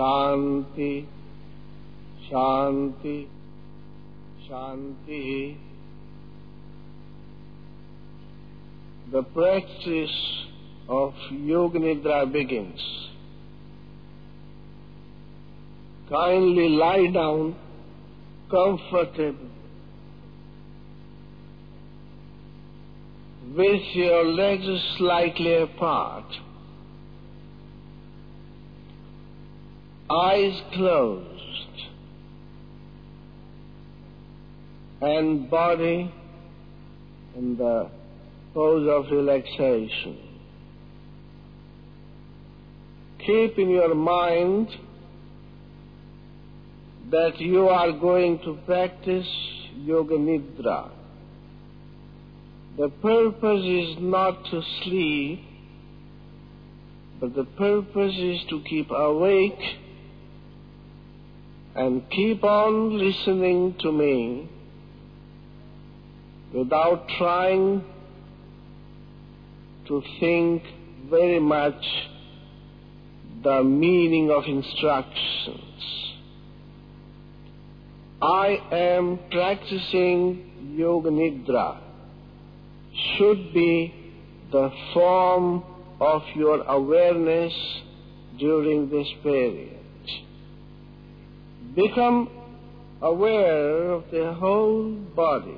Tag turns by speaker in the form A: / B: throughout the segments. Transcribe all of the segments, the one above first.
A: Shanti, Shanti, Shanti. The practice of Yoga Nidra begins. Kindly lie down comfortably with your legs slightly apart, eyes closed, and body in the pose of relaxation. Keep in your mind that you are going to practice Yoga Nidra. The purpose is not to sleep, but the purpose is to keep awake and keep on listening to me without trying to think very much the meaning of instructions. I am practicing Yoga Nidra should be the form of your awareness during this period. Become aware of the whole body.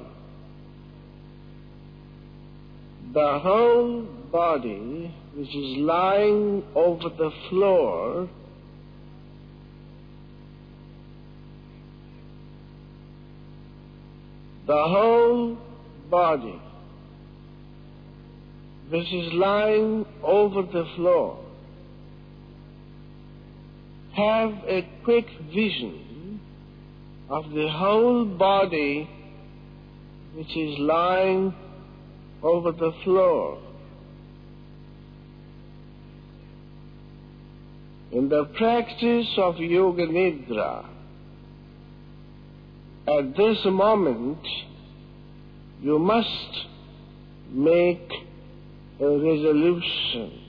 A: The whole body, which is lying over the floor, the whole body which is lying over the floor have a quick vision of the whole body which is lying over the floor. In the practice of Yoga Nidra, at this moment, you must make a resolution.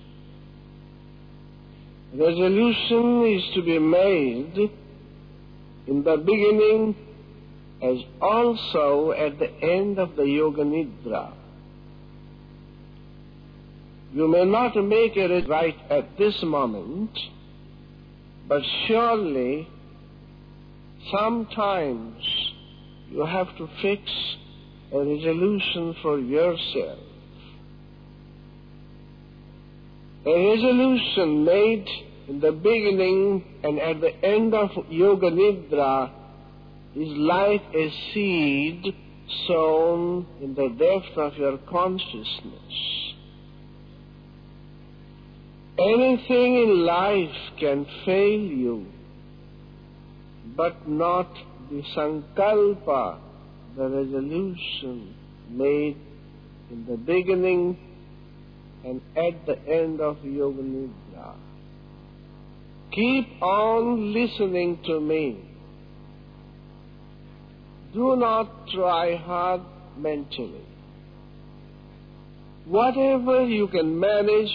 A: Resolution is to be made in the beginning as also at the end of the Yoga Nidra. You may not make it right at this moment, but surely sometimes you have to fix a resolution for yourself. A resolution made in the beginning and at the end of Yoga Nidra is like a seed sown in the depth of your consciousness. Anything in life can fail you, but not the sankalpa, the resolution made in the beginning and at the end of Yoga Nidra. Keep on listening to me. Do not try hard mentally. Whatever you can manage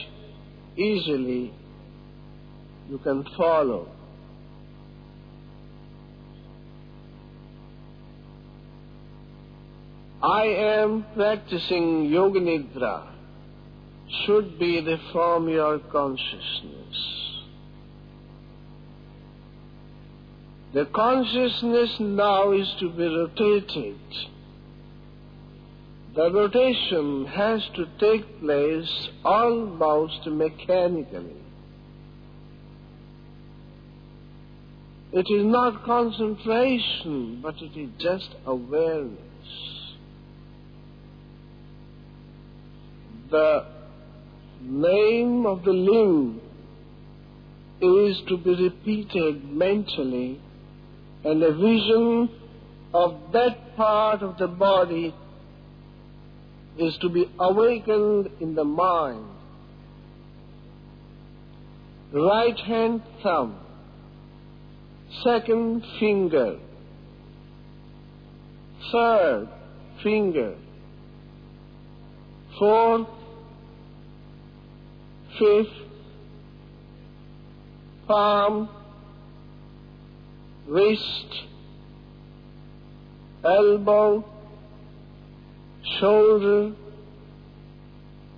A: easily, you can follow. I am practicing Yoga Nidra should be the form your consciousness. The consciousness now is to be rotated. The rotation has to take place almost mechanically. It is not concentration, but it is just awareness. The name of the limb is to be repeated mentally, and a vision of that part of the body is to be awakened in the mind. Right hand thumb, second finger, third finger, fourth fifth, palm, wrist, elbow, shoulder,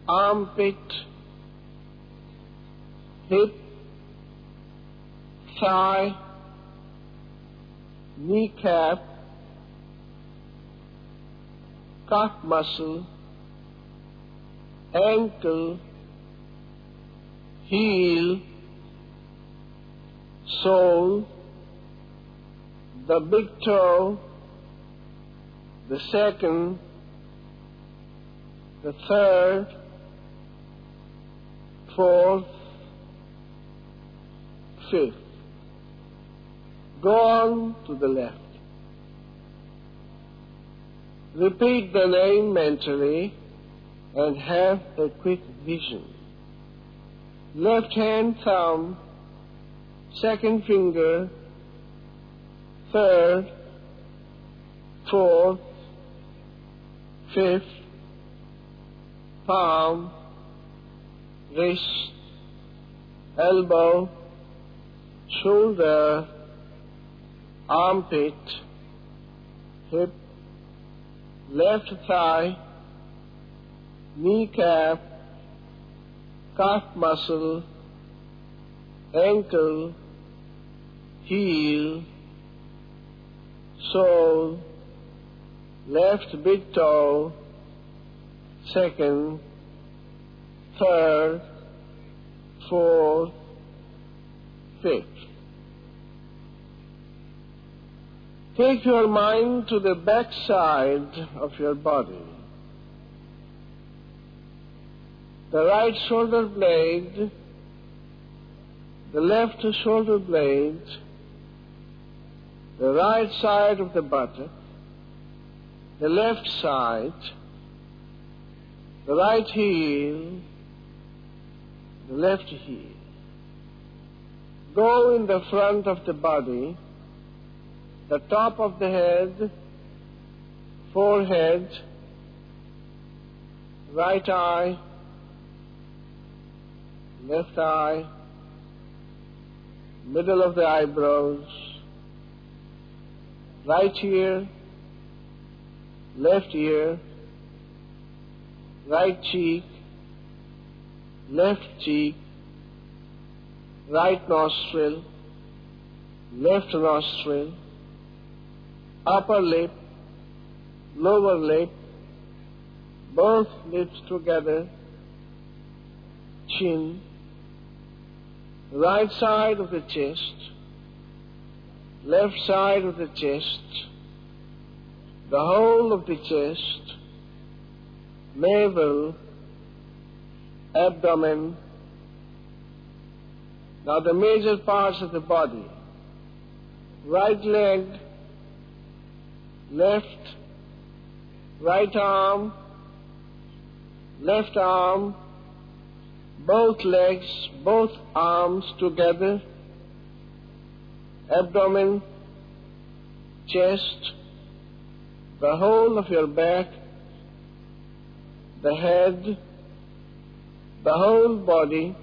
A: armpit, hip, thigh, kneecap, calf muscle, ankle, heel, sole, the big toe, the second, the third, fourth, fifth. Go on to the left. Repeat the name mentally and have a quick vision. Left hand thumb, second finger, third, fourth, fifth, palm, wrist, elbow, shoulder, armpit, hip, left thigh, kneecap, calf muscle, ankle, heel, sole, left big toe, second, third, fourth, fifth. Take your mind to the back side of your body. The right shoulder blade, the left shoulder blade, the right side of the buttock, the left side, the right heel, the left heel. Go in the front of the body, the top of the head, forehead, right eye, left eye, middle of the eyebrows, right ear, left ear, right cheek, left cheek, right nostril, left nostril, upper lip, lower lip, both lips together, chin, right side of the chest, left side of the chest, the whole of the chest, navel, abdomen. Now the major parts of the body. Right leg, left, right arm, left arm, both legs, both arms together, abdomen, chest, the whole of your back, the head, the whole body,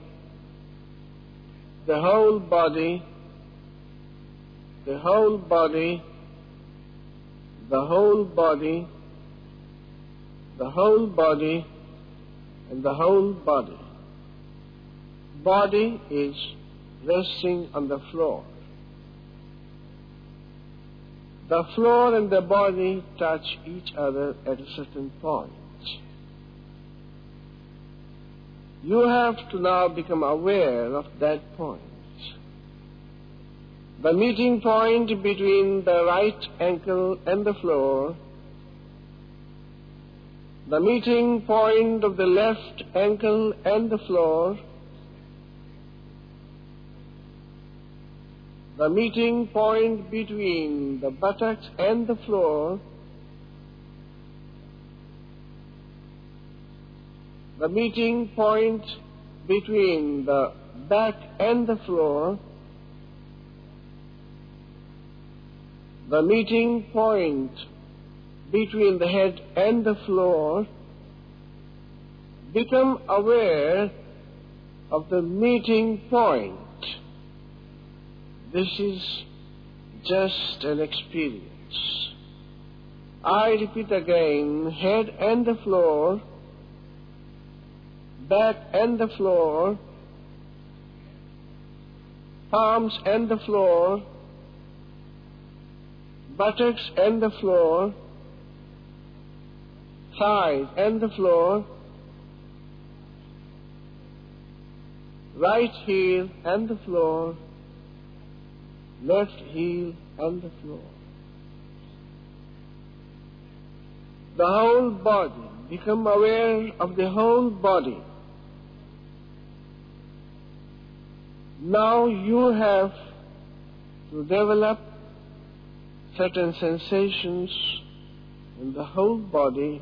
A: the whole body, the whole body, the whole body, the whole body, and the whole body body is resting on the floor. The floor and the body touch each other at a certain point. You have to now become aware of that point. The meeting point between the right ankle and the floor, the meeting point of the left ankle and the floor, the meeting point between the buttocks and the floor, the meeting point between the back and the floor, the meeting point between the head and the floor, become aware of the meeting point. This is just an experience. I repeat again, head and the floor, back and the floor, palms and the floor, buttocks and the floor, thighs and the floor, right heel and the floor, left heel on the floor. The whole body. Become aware of the whole body. Now you have to develop certain sensations in the whole body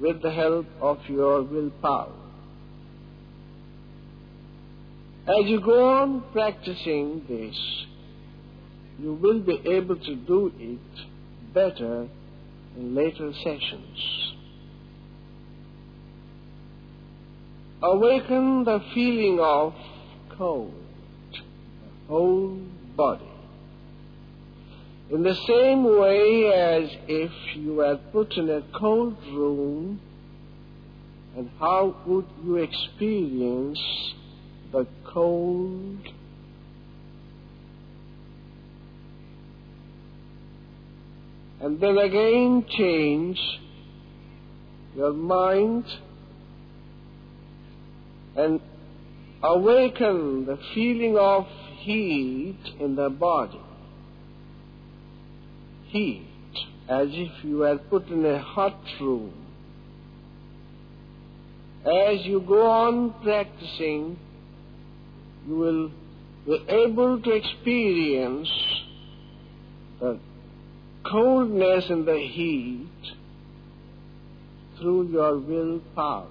A: with the help of your willpower. As you go on practicing this, you will be able to do it better in later sessions. Awaken the feeling of cold, the whole body. In the same way as if you were put in a cold room, and how would you experience the cold and then again change your mind and awaken the feeling of heat in the body. Heat, as if you were put in a hot room. As you go on practicing, you will be able to experience the coldness and the heat through your willpower.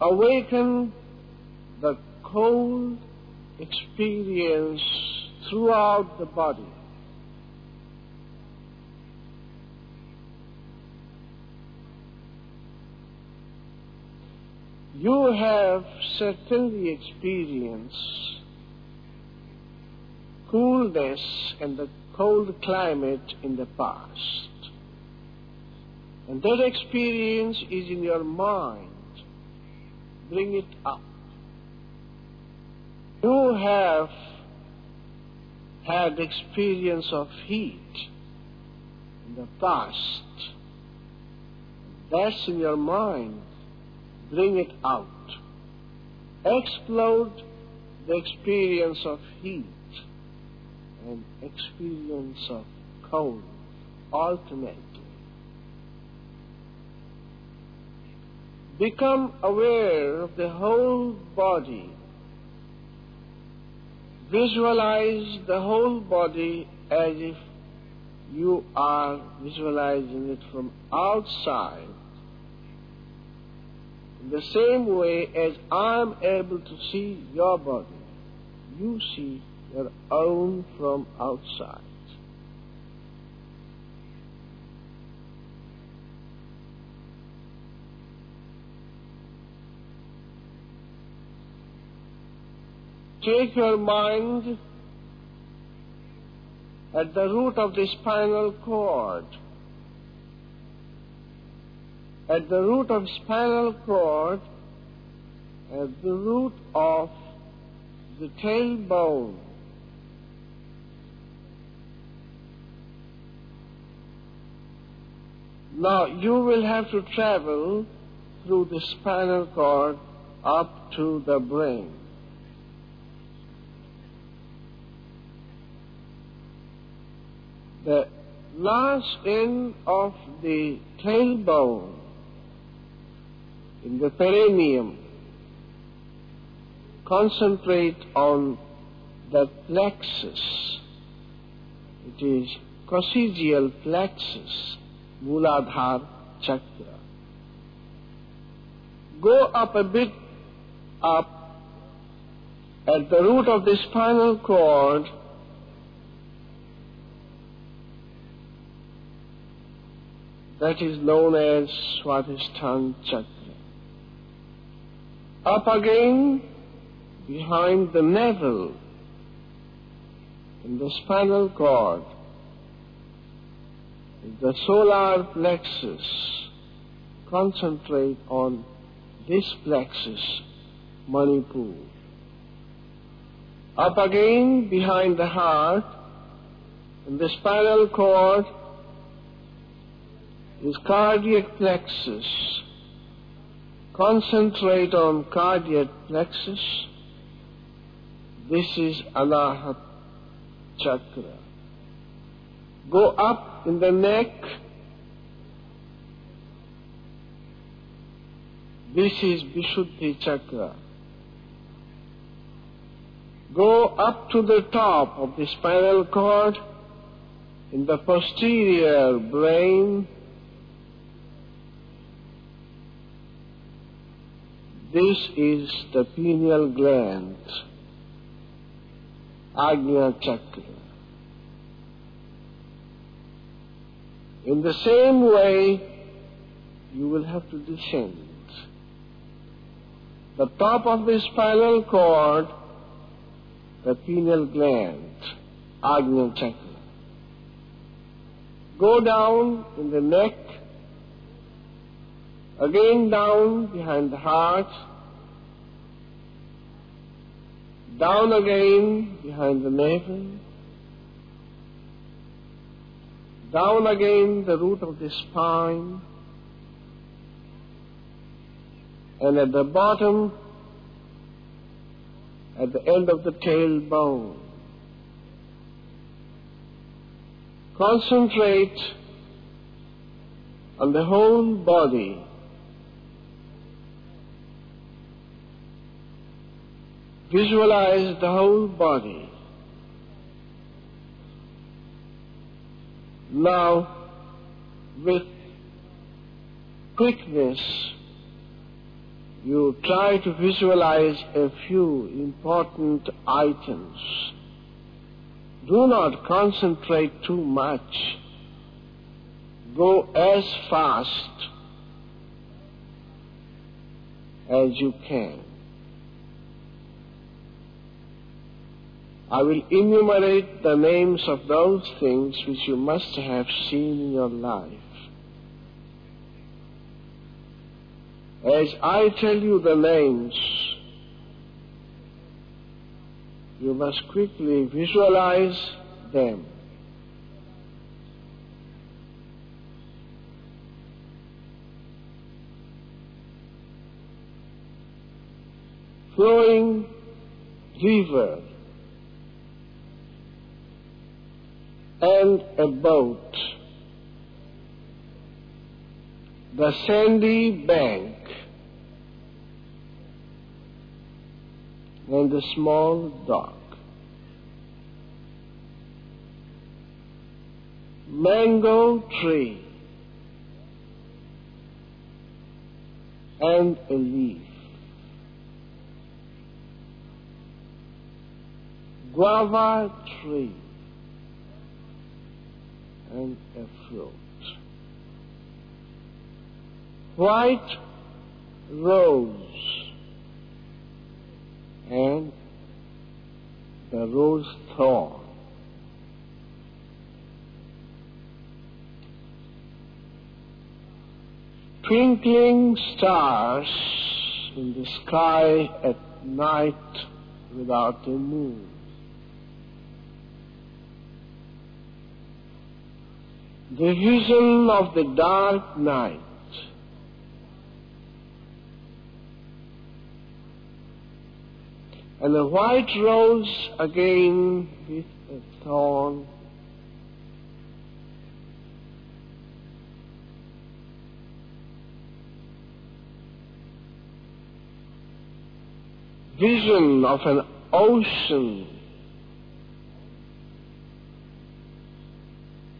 A: Awaken the cold experience throughout the body. You have certainly experienced coolness and the cold climate in the past. And that experience is in your mind. Bring it up. You have had experience of heat in the past. That's in your mind. Bring it out. Explode the experience of heat and experience of cold ultimately. Become aware of the whole body. Visualize the whole body as if you are visualizing it from outside. In the same way as I am able to see your body, you see your own from outside. Take your mind at the root of the spinal cord. At the root of spinal cord, at the root of the tailbone. Now you will have to travel through the spinal cord up to the brain. The last end of the tailbone in the perineum concentrate on the plexus. It is coccygeal plexus, Muladhara chakra. Go up a bit up at the root of the spinal cord that is known as Swadhisthana chakra. Up again behind the navel in the spinal cord the solar plexus. Concentrate on this plexus, Manipur. Up again behind the heart, in the spinal cord is cardiac plexus. Concentrate on cardiac plexus. This is Anahat chakra. Go up in the neck. This is Vishuddhi chakra. Go up to the top of the spinal cord in the posterior brain. This is the pineal gland, Agnya Chakra. In the same way, you will have to descend. The top of the spinal cord, the pineal gland, Agnya Chakra. Go down in the neck, again down behind the heart, down again behind the navel, down again the root of the spine, and at the bottom, at the end of the tailbone. Concentrate on the whole body. Visualize the whole body. Now, with quickness, you try to visualize a few important items. Do not concentrate too much. Go as fast as you can. I will enumerate the names of those things which you must have seen in your life. As I tell you the names, you must quickly visualize them. Flowing river and a boat. The sandy bank and the small dock. Mango tree and a leaf. Guava tree and a fruit. White rose and the rose thorn. Twinkling stars in the sky at night without a moon. The vision of the dark night. And the white rose again with a thorn. Vision of an ocean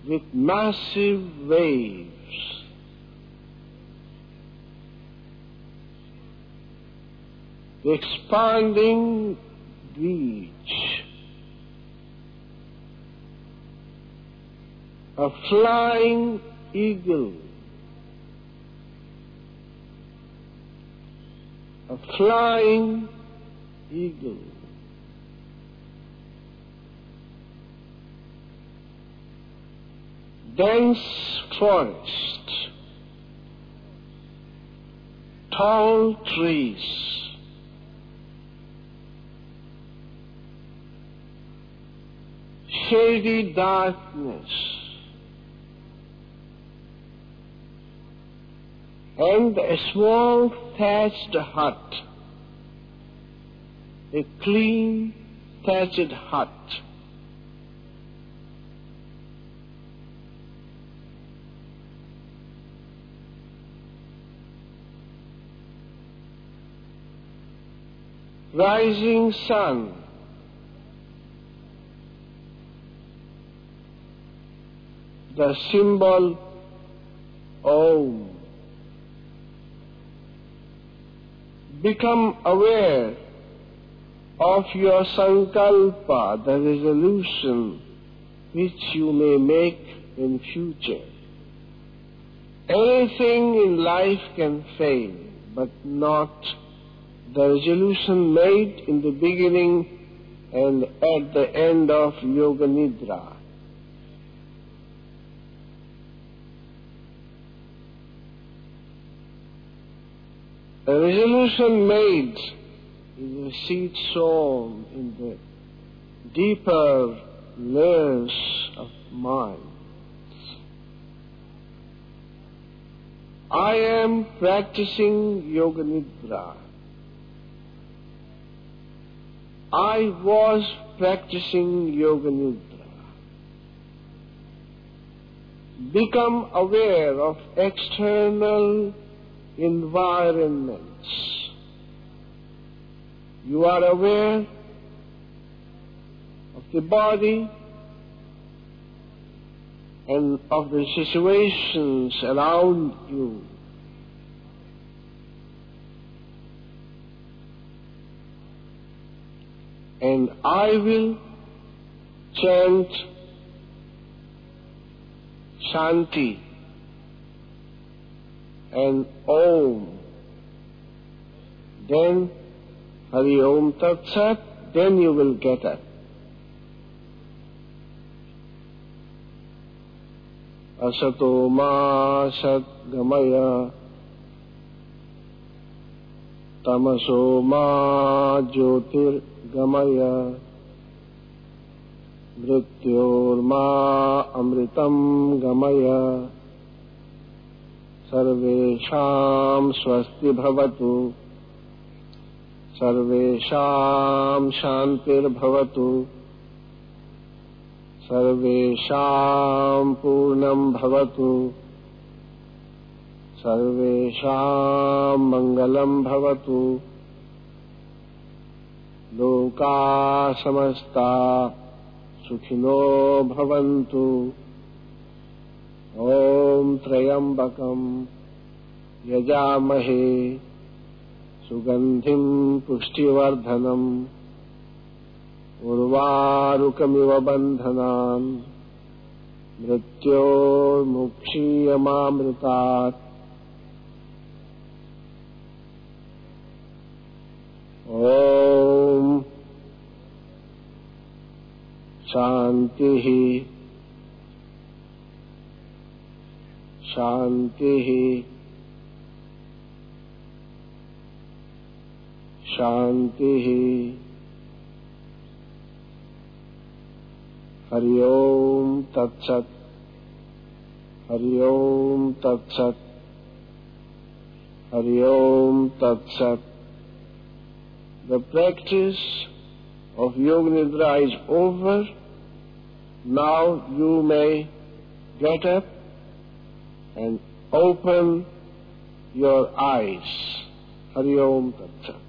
A: with massive waves. The expanding beach. A flying eagle. A flying eagle. Dense forest, tall trees, shady darkness, and a small thatched hut, a clean thatched hut. Rising sun. The symbol Om. Become aware of your sankalpa, the resolution which you may make in future. Anything in life can fail, but not the resolution made in the beginning and at the end of Yoga Nidra. A resolution made is a seed sown in the deeper layers of mind. I am practicing Yoga Nidra. I was practicing Yoga Nidra. Become aware of external environments. You are aware of the body and of the situations around you. and I will chant Shanti and Om. Then Hari Om Tat Sat, then you will get it. असतो मा सद्गमय तमसो मा ज्योतिर्गमय। मृत्योर्मा अमृतम् गमय। सर्वेषाम् स्वस्ति भवतु। सर्वेषाम् शान्तिर्भवतु। सर्वेषाम् पूर्णम् भवतु सर्वेषाम् मङ्गलम् भवतु। लोका समस्ता सुखिनो भवन्तु। ॐ त्र्यम्बकम् यजामहे। सुगन्धिम् पुष्टिवर्धनम् उर्वारुकमिव बन्धनान्। मृत्योर्मुक्षीयमामृतात् ओम। शांति शांति शांति हरिओम तत्सत। हरिओम तत्सत। हरिओम तत्सत। The practice of Yoga Nidra is over. Now you may get up and open your eyes. Hari Om Tat.